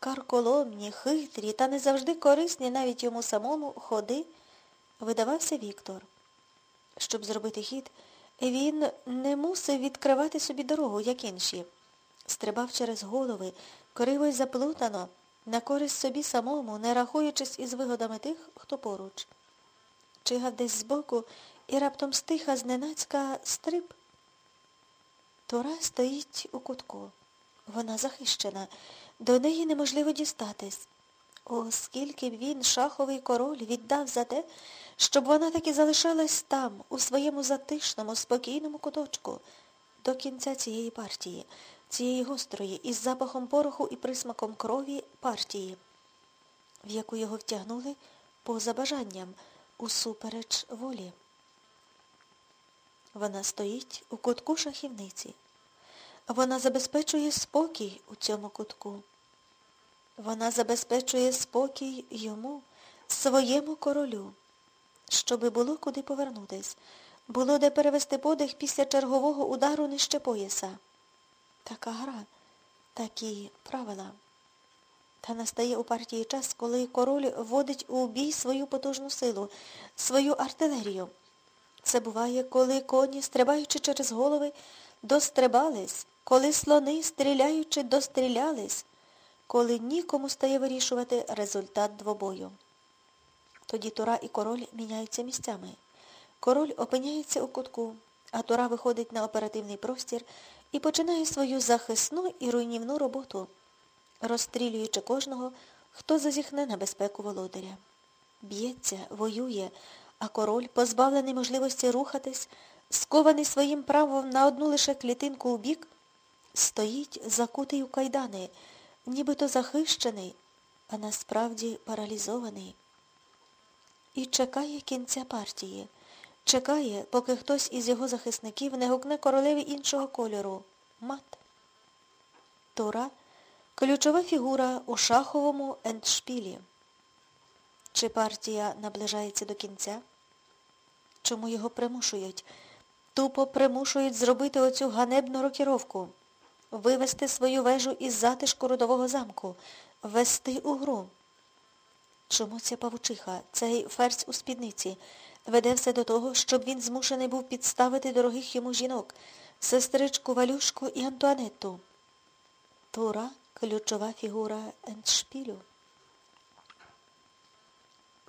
карколомні, хитрі та не завжди корисні навіть йому самому ходи видавався Віктор. Щоб зробити хід, він не мусив відкривати собі дорогу, як інші. Стрибав через голови, криво й заплутано, на користь собі самому, не рахуючись із вигодами тих, хто поруч. Чигав десь збоку і раптом стиха зненацька стриб. Тора стоїть у кутку. Вона захищена, до неї неможливо дістатись. О, скільки б він, шаховий король, віддав за те, щоб вона таки залишалась там, у своєму затишному, спокійному куточку, до кінця цієї партії, цієї гострої, із запахом пороху і присмаком крові партії, в яку його втягнули поза бажанням, усупереч волі. Вона стоїть у кутку шахівниці. Вона забезпечує спокій у цьому кутку. Вона забезпечує спокій йому, своєму королю, щоби було куди повернутись, було де перевести подих після чергового удару нижче пояса. Така гра, такі правила. Та настає у партії час, коли король вводить у бій свою потужну силу, свою артилерію. Це буває, коли коні, стрибаючи через голови, дострибались, коли слони, стріляючи, дострілялись, коли нікому стає вирішувати результат двобою. Тоді Тура і король міняються місцями. Король опиняється у кутку, а Тура виходить на оперативний простір і починає свою захисну і руйнівну роботу, розстрілюючи кожного, хто зазіхне на безпеку володаря. Б'ється, воює, а король, позбавлений можливості рухатись, скований своїм правом на одну лише клітинку у бік, стоїть закутий у кайдани, нібито захищений, а насправді паралізований. І чекає кінця партії. Чекає, поки хтось із його захисників не гукне королеві іншого кольору мат. Тора ключова фігура у шаховому ендшпілі. Чи партія наближається до кінця? Чому його примушують? Тупо примушують зробити оцю ганебну рокіровку, вивести свою вежу із затишку родового замку, ввести у гру. Чому ця павучиха, цей ферзь у спідниці, веде все до того, щоб він змушений був підставити дорогих йому жінок, сестричку Валюшку і Антуанетту? Тура ключова фігура ендшпілю.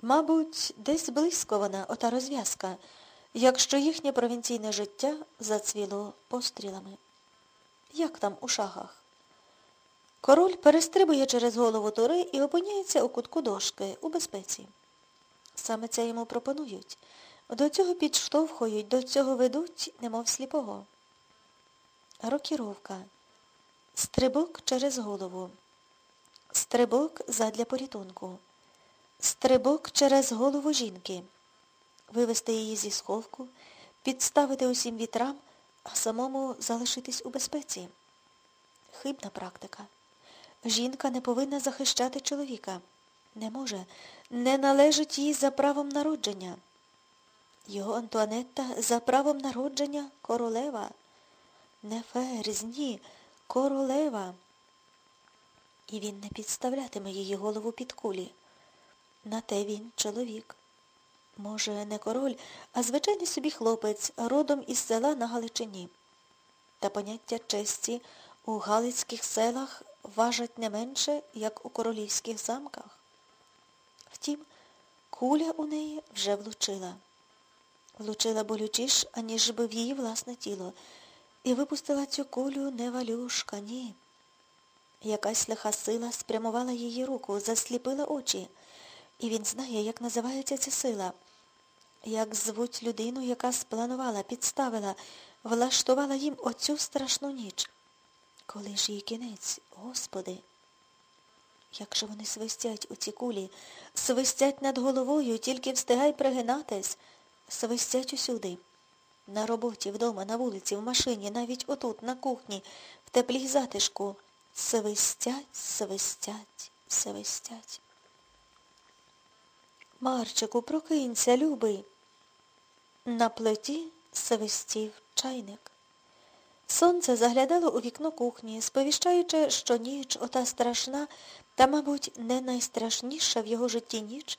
Мабуть, десь близько вона, ота розв'язка, якщо їхнє провінційне життя зацвіло пострілами. Як там у шахах? Король перестрибує через голову тури і опиняється у кутку дошки, у безпеці. Саме це йому пропонують. До цього підштовхують, до цього ведуть, немов сліпого. Рокіровка. Стрибок через голову. Стрибок задля порятунку. Стрибок через голову жінки. Вивести її зі сховку, підставити усім вітрам, а самому залишитись у безпеці. Хибна практика. Жінка не повинна захищати чоловіка. Не може, не належить їй за правом народження. Його Антуанетта за правом народження королева. Не ферзь, ні, королева. І він не підставлятиме її голову під кулі. На те він чоловік. Може, не король, а звичайний собі хлопець, родом із села на Галичині. Та поняття честі у Галицьких селах важать не менше, як у королівських замках. Втім, куля у неї вже влучила. Влучила болючіш, аніж би в її власне тіло, і випустила цю кулю не валюшка, ні. Якась лиха сила спрямувала її руку, засліпила очі. І він знає, як називається ця сила, як звуть людину, яка спланувала, підставила, влаштувала їм оцю страшну ніч. Коли ж її кінець, Господи? Як же вони свистять у ці кулі, свистять над головою, тільки встигай пригинатись, свистять усюди. На роботі, вдома, на вулиці, в машині, навіть отут, на кухні, в теплій затишку. Свистять, свистять, свистять. Марчику, прокинься, любий. На плиті свистів чайник. Сонце заглядало у вікно кухні, сповіщаючи, що ніч, ота страшна, Та, мабуть, не найстрашніша в його житті ніч